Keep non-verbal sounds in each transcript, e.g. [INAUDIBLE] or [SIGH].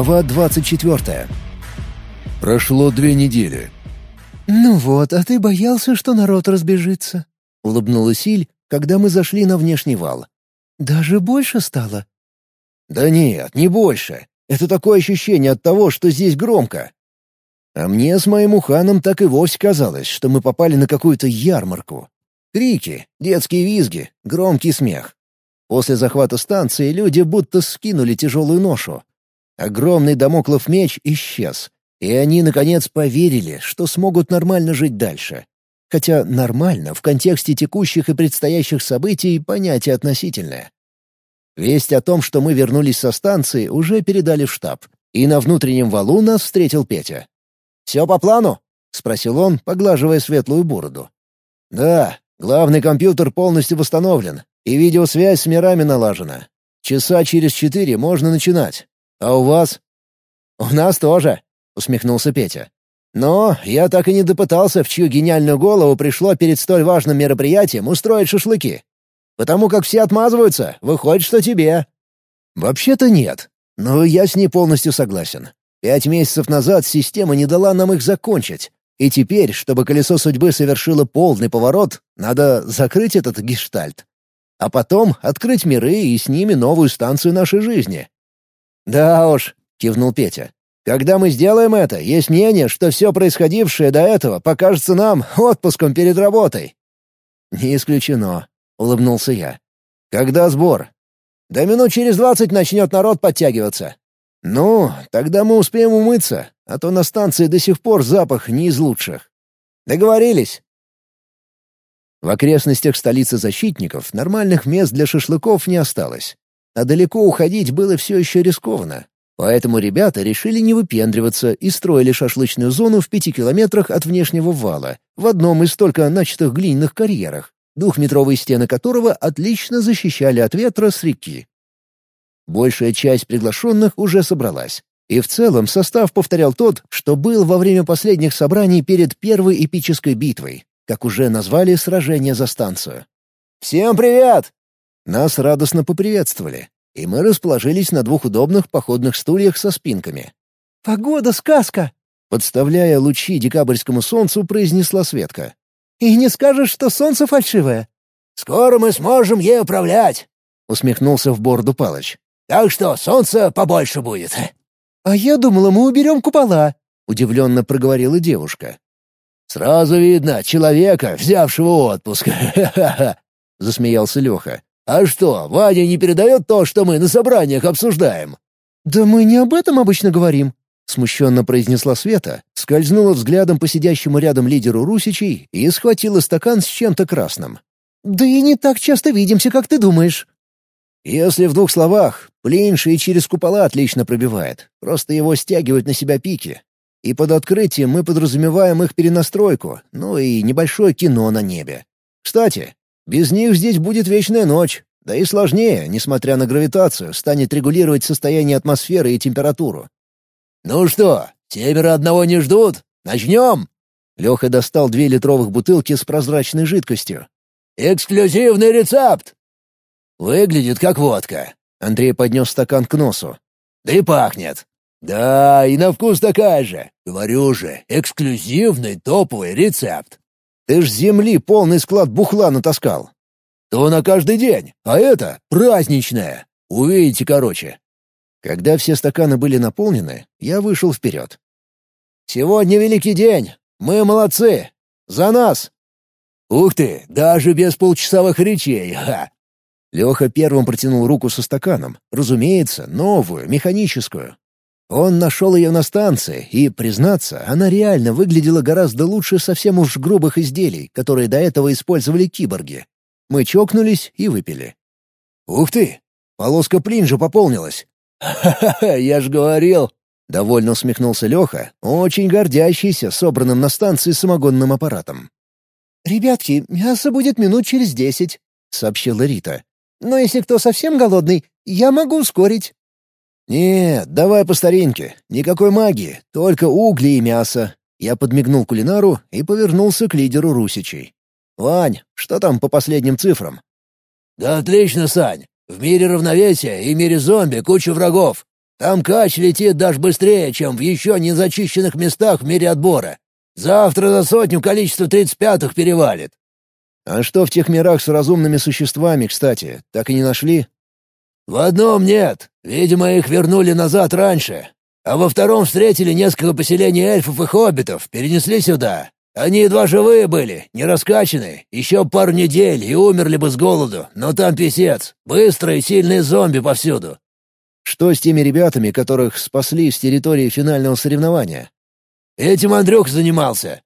Глава 24. Прошло две недели. «Ну вот, а ты боялся, что народ разбежится?» — улыбнулась Иль, когда мы зашли на внешний вал. «Даже больше стало?» «Да нет, не больше. Это такое ощущение от того, что здесь громко. А мне с моим уханом так и вовсе казалось, что мы попали на какую-то ярмарку. Крики, детские визги, громкий смех. После захвата станции люди будто скинули тяжелую ношу. Огромный домоклов меч исчез, и они, наконец, поверили, что смогут нормально жить дальше. Хотя «нормально» в контексте текущих и предстоящих событий понятие относительное. Весть о том, что мы вернулись со станции, уже передали в штаб, и на внутреннем валу нас встретил Петя. «Все по плану?» — спросил он, поглаживая светлую бороду. «Да, главный компьютер полностью восстановлен, и видеосвязь с мирами налажена. Часа через четыре можно начинать. А у вас?» «У нас тоже», — усмехнулся Петя. «Но я так и не допытался, в чью гениальную голову пришло перед столь важным мероприятием устроить шашлыки. Потому как все отмазываются, выходит, что тебе». «Вообще-то нет, но я с ней полностью согласен. Пять месяцев назад система не дала нам их закончить, и теперь, чтобы колесо судьбы совершило полный поворот, надо закрыть этот гештальт а потом открыть миры и с ними новую станцию нашей жизни. «Да уж», — кивнул Петя. «Когда мы сделаем это, есть мнение, что все происходившее до этого покажется нам отпуском перед работой». «Не исключено», — улыбнулся я. «Когда сбор?» «Да минут через двадцать начнет народ подтягиваться». «Ну, тогда мы успеем умыться, а то на станции до сих пор запах не из лучших». «Договорились. В окрестностях столицы защитников нормальных мест для шашлыков не осталось. А далеко уходить было все еще рискованно. Поэтому ребята решили не выпендриваться и строили шашлычную зону в пяти километрах от внешнего вала, в одном из только начатых глиняных карьерах, двухметровые стены которого отлично защищали от ветра с реки. Большая часть приглашенных уже собралась. И в целом состав повторял тот, что был во время последних собраний перед первой эпической битвой, как уже назвали сражение за станцию. «Всем привет!» Нас радостно поприветствовали, и мы расположились на двух удобных походных стульях со спинками. «Погода — сказка!» Подставляя лучи декабрьскому солнцу, произнесла Светка. «И не скажешь, что солнце фальшивое?» «Скоро мы сможем ей управлять!» — усмехнулся в бороду Палыч. «Так что солнце побольше будет!» «А я думала, мы уберем купола!» — удивленно проговорила девушка. «Сразу видно человека, взявшего отпуск. Ха-ха-ха!» [LAUGHS] — засмеялся Леха. «А что, Ваня не передает то, что мы на собраниях обсуждаем?» «Да мы не об этом обычно говорим», — смущенно произнесла Света, скользнула взглядом по сидящему рядом лидеру Русичей и схватила стакан с чем-то красным. «Да и не так часто видимся, как ты думаешь». Если в двух словах, Плинши и через купола отлично пробивает, просто его стягивают на себя пики, и под открытием мы подразумеваем их перенастройку, ну и небольшое кино на небе. Кстати, без них здесь будет вечная ночь, да и сложнее, несмотря на гравитацию, станет регулировать состояние атмосферы и температуру. «Ну что, семеро одного не ждут? Начнем!» Леха достал две литровых бутылки с прозрачной жидкостью. «Эксклюзивный рецепт!» «Выглядит как водка». Андрей поднес стакан к носу. «Да и пахнет. «Да, и на вкус такая же. Говорю же, эксклюзивный топовый рецепт». «Ты ж земли полный склад бухла натаскал». «То на каждый день, а это праздничное. Увидите, короче». Когда все стаканы были наполнены, я вышел вперед. «Сегодня великий день. Мы молодцы. За нас!» «Ух ты, даже без полчасовых речей, ха!» Леха первым протянул руку со стаканом, разумеется, новую, механическую, он нашел ее на станции, и, признаться, она реально выглядела гораздо лучше совсем уж грубых изделий, которые до этого использовали киборги. Мы чокнулись и выпили. «Ух ты! Полоска плинжа пополнилась!» «Ха-ха-ха, я ж говорил!» — довольно усмехнулся Леха, очень гордящийся собранным на станции самогонным аппаратом. «Ребятки, мясо будет минут через десять», — сообщила Рита. «Но если кто совсем голодный, я могу ускорить». «Нет, давай по старинке. Никакой магии, только угли и мясо». Я подмигнул кулинару и повернулся к лидеру Русичей. «Вань, что там по последним цифрам?» «Да отлично, Сань. В мире равновесия и мире зомби куча врагов. Там кач летит даже быстрее, чем в еще не зачищенных местах в мире отбора. Завтра за сотню количество тридцать пятых перевалит». «А что в тех мирах с разумными существами, кстати, так и не нашли?» «В одном нет. Видимо, их вернули назад раньше. А во втором встретили несколько поселений эльфов и хоббитов, перенесли сюда. Они едва живые были, не раскачаны, еще пару недель и умерли бы с голоду, но там писец, быстрые сильные зомби повсюду. Что с теми ребятами, которых спасли с территории финального соревнования? Этим Андрюх занимался.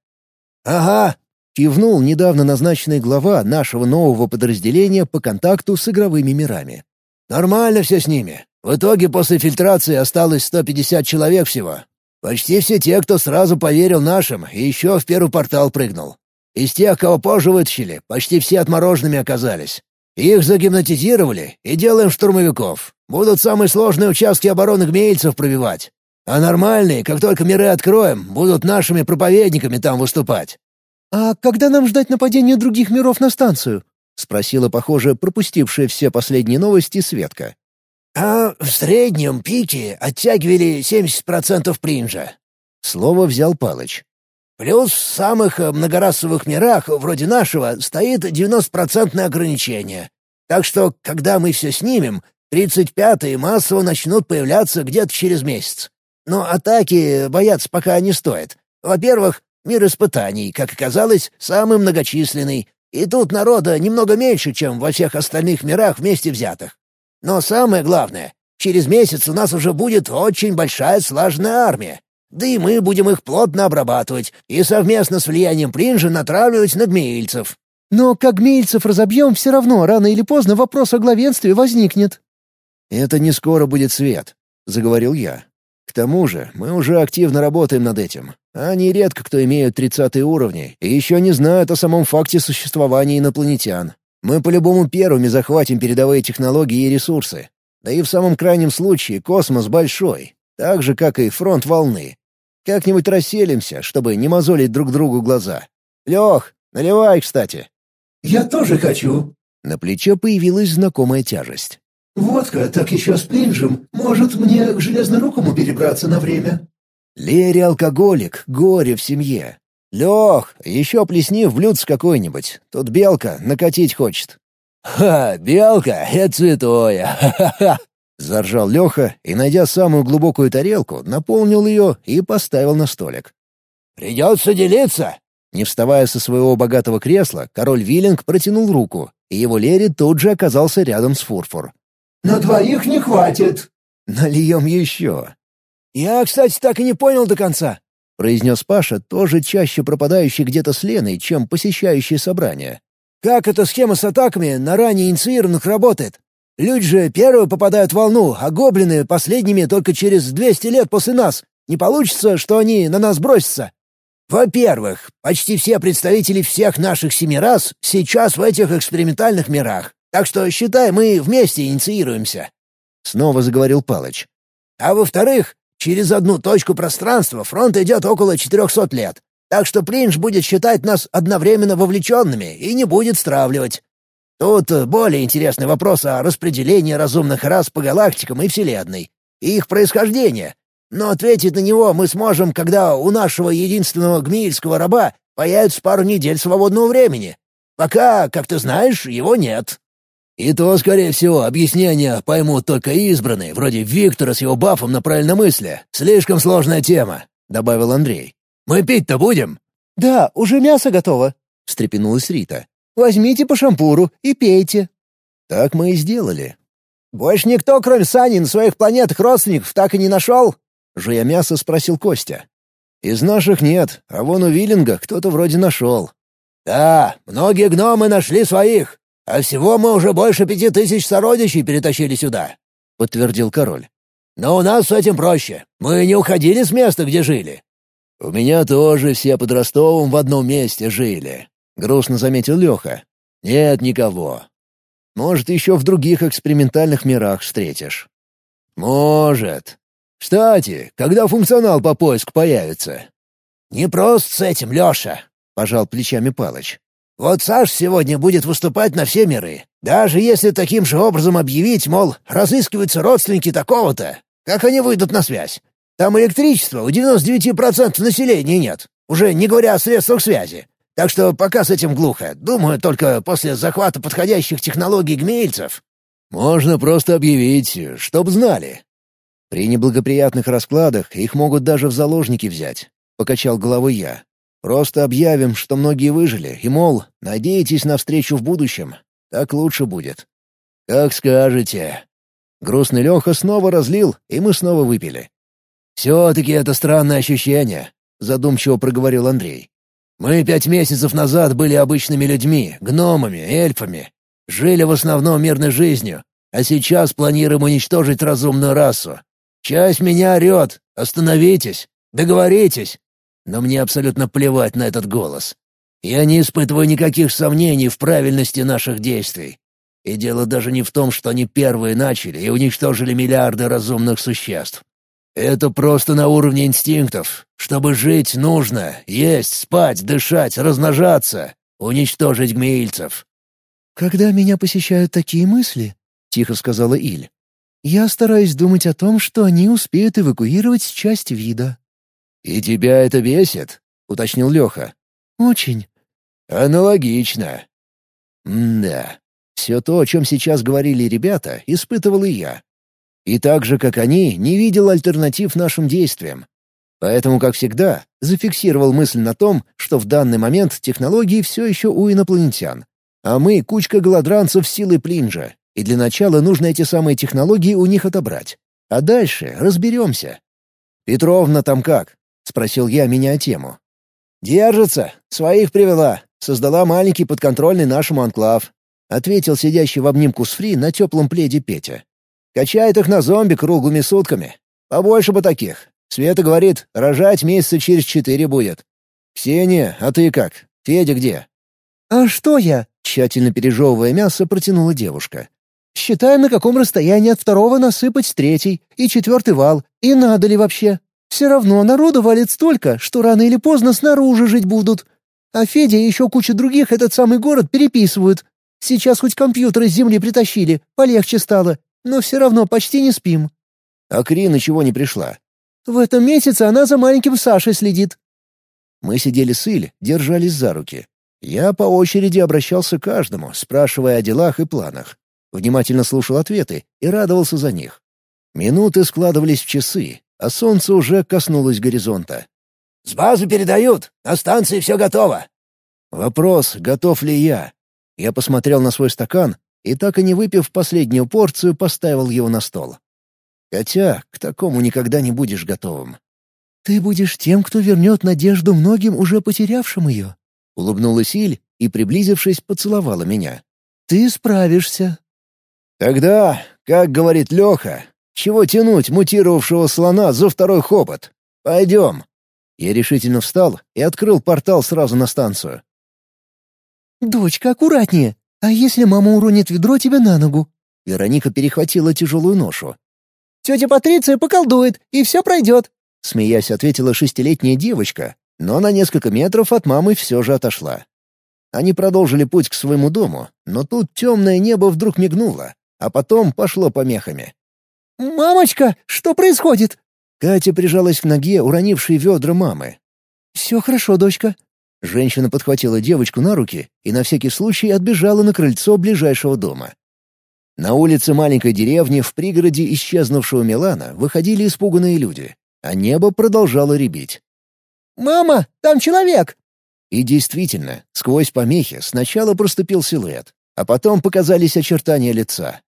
Ага, кивнул недавно назначенный глава нашего нового подразделения по контакту с игровыми мирами. Нормально все с ними. В итоге после фильтрации осталось 150 человек всего. Почти все те, кто сразу поверил нашим и еще в первый портал прыгнул. Из тех, кого позже вытащили, почти все отмороженными оказались. Их загипнотизировали и делаем штурмовиков. Будут самые сложные участки обороны гмеильцев пробивать. А нормальные, как только миры откроем, будут нашими проповедниками там выступать». «А когда нам ждать нападения других миров на станцию?» — спросила, похоже, пропустившая все последние новости Светка. «А в среднем пики оттягивали 70% принжа». Слово взял Палыч. «Плюс в самых многорасовых мирах, вроде нашего, стоит 90% ограничение. Так что, когда мы все снимем, 35-е массово начнут появляться где-то через месяц. Но атаки бояться пока не стоит. Во-первых, мир испытаний, как оказалось, самый многочисленный, и тут народа немного меньше, чем во всех остальных мирах вместе взятых. Но самое главное, через месяц у нас уже будет очень большая слаженная армия. Да и мы будем их плотно обрабатывать и совместно с влиянием Принжа натравливать на гмеильцев. Но как гмеильцев разобьем, все равно рано или поздно вопрос о главенстве возникнет. «Это не скоро будет свет», — заговорил я. «К тому же мы уже активно работаем над этим. Они редко кто имеют тридцатые уровни и еще не знают о самом факте существования инопланетян. Мы по-любому первыми захватим передовые технологии и ресурсы. Да и в самом крайнем случае космос большой, так же, как и фронт волны. Как-нибудь расселимся, чтобы не мозолить друг другу глаза. Лех, наливай, кстати. «Я тоже хочу». На плече появилась знакомая тяжесть. «Водка, так еще с плинжем. Может, мне к железнорукому перебраться на время?» Лере алкоголик, горе в семье. «Лех, еще плесни в блюдце какой-нибудь. Тут белка накатить хочет». «Ха, белка — это святое! Ха-ха-ха!» Заржал Леха и, найдя самую глубокую тарелку, наполнил ее и поставил на столик. «Придется делиться!» Не вставая со своего богатого кресла, король Виллинг протянул руку, и его Лере тут же оказался рядом с Фурфур. «На двоих не хватит!» «Нальем еще!» «Я, кстати, так и не понял до конца. — произнес Паша, тоже чаще пропадающий где-то с Леной, чем посещающий собрание. «Как эта схема с атаками на ранее инициированных работает? Люди же первые попадают в волну, а гоблины — последними только через 200 лет после нас. Не получится, что они на нас бросятся?» «Во-первых, почти все представители всех наших семи рас сейчас в этих экспериментальных мирах, так что, считай, мы вместе инициируемся», — снова заговорил Палыч. «А во-вторых, Через одну точку пространства фронт идет около 400 лет, так что Принж будет считать нас одновременно вовлеченными и не будет стравливать. Тут более интересный вопрос о распределении разумных рас по галактикам и Вселенной, и их происхождение. Но ответить на него мы сможем, когда у нашего единственного гмильского раба появится пару недель свободного времени. Пока, как ты знаешь, его нет. И то, скорее всего, объяснения поймут только избранные, вроде Виктора с его бафом на правильномыслие. Слишком сложная тема», — добавил Андрей. «Мы пить-то будем?» «Да, уже мясо готово», — встрепенулась Рита. «Возьмите по шампуру и пейте». Так мы и сделали. «Больше никто, кроме Сани, на своих планетах родственников так и не нашел?» — жуя мясо, спросил Костя. «Из наших нет, а вон у Виллинга кто-то вроде нашел». «Да, многие гномы нашли своих. А всего мы уже больше пяти тысяч сородичей перетащили сюда», — подтвердил король. «Но у нас с этим проще. Мы не уходили с места, где жили». «У меня тоже все под Ростовом в одном месте жили», — грустно заметил Леха. «Нет никого. Может, еще в других экспериментальных мирах встретишь». «Может. Кстати, когда функционал по поиску появится?» «Не просто с этим, Леша», — пожал плечами Палыч. Вот Саш сегодня будет выступать на все миры. Даже если таким же образом объявить, мол, разыскиваются родственники такого-то, Как они выйдут на связь? Там электричества у 99% населения нет, уже не говоря о средствах связи. Так что пока с этим глухо. Думаю, только после захвата подходящих технологий гмельцев. Можно просто объявить, чтоб знали. При неблагоприятных раскладах их могут даже в заложники взять. Покачал головой я. Просто объявим, что многие выжили, и, мол, надейтесь на встречу в будущем. Так лучше будет. Как скажете. Грустный Леха снова разлил, и мы снова выпили. «Все-таки это странное ощущение», — задумчиво проговорил Андрей. «Мы пять месяцев назад были обычными людьми, гномами, эльфами. Жили в основном мирной жизнью, а сейчас планируем уничтожить разумную расу. Часть меня орет «Остановитесь! Договоритесь!» Но мне абсолютно плевать на этот голос. Я не испытываю никаких сомнений в правильности наших действий. И дело даже не в том, что они первые начали и уничтожили миллиарды разумных существ. Это просто на уровне инстинктов. Чтобы жить, нужно есть, спать, дышать, размножаться, уничтожить гмеильцев. «Когда меня посещают такие мысли», — тихо сказала Иль, «я стараюсь думать о том, что они успеют эвакуировать часть вида». «И тебя это бесит?» — уточнил Леха. «Очень». «Аналогично». «М-да. Все то, о чем сейчас говорили ребята, испытывал и я. И так же, как они, не видел альтернатив нашим действиям. Поэтому, как всегда, зафиксировал мысль на том, что в данный момент технологии все еще у инопланетян. А мы — кучка голодранцев силы Плинжа, и для начала нужно эти самые технологии у них отобрать. А дальше разберемся. «Петровна там как?» — спросил я, меняя тему. «Держится. Своих привела. Создала маленький подконтрольный нашему анклав. — ответил сидящий в обнимку с Фри на теплом пледе Петя. «Качает их на зомби круглыми сутками. Побольше бы таких. Света говорит, рожать месяца через четыре будет. Ксения, а ты как? Федя где?» «А что я?» — тщательно пережевывая мясо, протянула девушка. «Считаем, на каком расстоянии от второго насыпать третий и четвертый вал, и надо ли вообще. Все равно народу валит столько, что рано или поздно снаружи жить будут. А Федя и еще куча других этот самый город переписывают, Сейчас хоть компьютеры с земли притащили, полегче стало, но все равно почти не спим». А Крина чего не пришла? «В этом месяце она за маленьким Сашей следит». Мы сидели с Иль, держались за руки. Я по очереди обращался к каждому, спрашивая о делах и планах. Внимательно слушал ответы и радовался за них. Минуты складывались в часы, а солнце уже коснулось горизонта. «С базы передают, на станции все готово». Вопрос, готов ли я, я посмотрел на свой стакан и, так и не выпив последнюю порцию, поставил его на стол. Хотя к такому никогда не будешь готовым. «Ты будешь тем, кто вернет надежду многим, уже потерявшим ее», — улыбнулась Иль и, приблизившись, поцеловала меня. «Ты справишься». «Тогда, как говорит Леха, чего тянуть мутировавшего слона за второй хобот? Пойдем». Я решительно встал и открыл портал сразу на станцию. «Дочка, аккуратнее! А если мама уронит ведро тебе на ногу?» Вероника перехватила тяжелую ношу. «Тетя Патриция поколдует, и все пройдет!» Смеясь, ответила шестилетняя девочка, но на несколько метров от мамы все же отошла. Они продолжили путь к своему дому, но тут темное небо вдруг мигнуло, а потом пошло помехами. «Мамочка, что происходит?» Катя прижалась к ноге, уронившей ведра мамы. «Все хорошо, дочка. Женщина подхватила девочку на руки и на всякий случай отбежала на крыльцо ближайшего дома. На улице маленькой деревни в пригороде исчезнувшего Милана выходили испуганные люди, а небо продолжало рябить. «Мама, там человек!» И действительно, сквозь помехи сначала проступил силуэт, а потом показались очертания лица.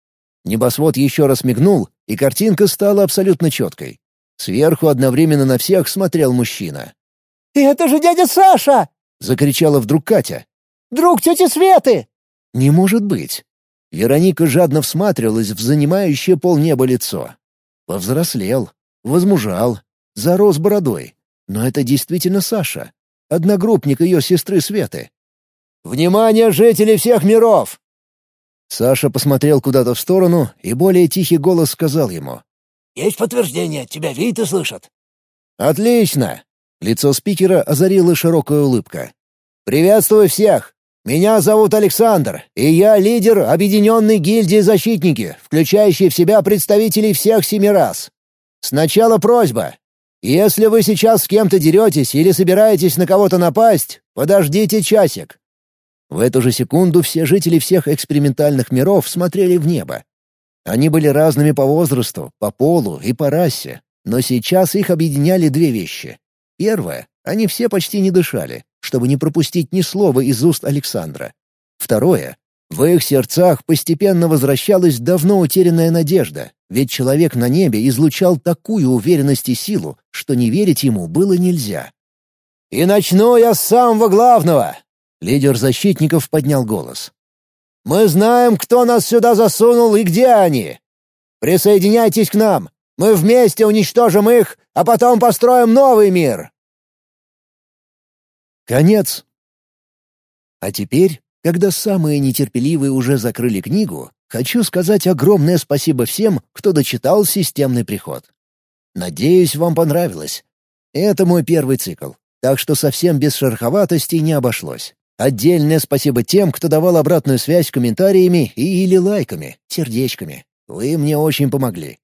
Небосвод еще раз мигнул, и картинка стала абсолютно четкой. Сверху одновременно на всех смотрел мужчина. «Это же дядя Саша!» — закричала вдруг Катя. «Друг тети Светы!» «Не может быть!» Вероника жадно всматривалась в занимающее полнеба лицо. Повзрослел, возмужал, зарос бородой. Но это действительно Саша, одногруппник ее сестры Светы. «Внимание, жители всех миров!» Саша посмотрел куда-то в сторону, и более тихий голос сказал ему. «Есть подтверждение, тебя видят и слышат». «Отлично! Лицо спикера озарила широкая улыбка. «Приветствую всех! Меня зовут Александр, и я лидер Объединенной гильдии защитники, включающей в себя представителей всех семи рас. Сначала просьба. Если вы сейчас с кем-то деретесь или собираетесь на кого-то напасть, подождите часик». В эту же секунду все жители всех экспериментальных миров смотрели в небо. Они были разными по возрасту, по полу и по расе, но сейчас их объединяли две вещи. Первое — они все почти не дышали, чтобы не пропустить ни слова из уст Александра. Второе — в их сердцах постепенно возвращалась давно утерянная надежда, ведь человек на небе излучал такую уверенность и силу, что не верить ему было нельзя. «И начну я с самого главного!» Лидер защитников поднял голос. Мы знаем, кто нас сюда засунул и где они. Присоединяйтесь к нам. Мы вместе уничтожим их, а потом построим новый мир. Конец. А теперь, когда самые нетерпеливые уже закрыли книгу, хочу сказать огромное спасибо всем, кто дочитал «Системный приход». Надеюсь, вам понравилось. Это мой первый цикл, так что совсем без шероховатостей не обошлось. Отдельное спасибо тем, кто давал обратную связь комментариями и или лайками, сердечками. Вы мне очень помогли.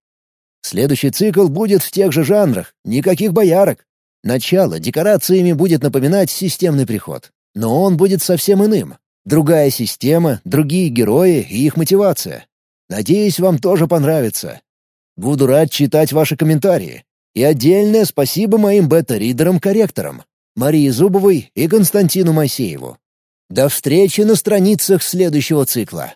Следующий цикл будет в тех же жанрах, никаких боярок. Начало декорациями будет напоминать системный приход. Но он будет совсем иным. Другая система, другие герои и их мотивация. Надеюсь, вам тоже понравится. Буду рад читать ваши комментарии. И отдельное спасибо моим бета-ридерам-корректорам. Марии Зубовой и Константину Моисееву. До встречи на страницах следующего цикла.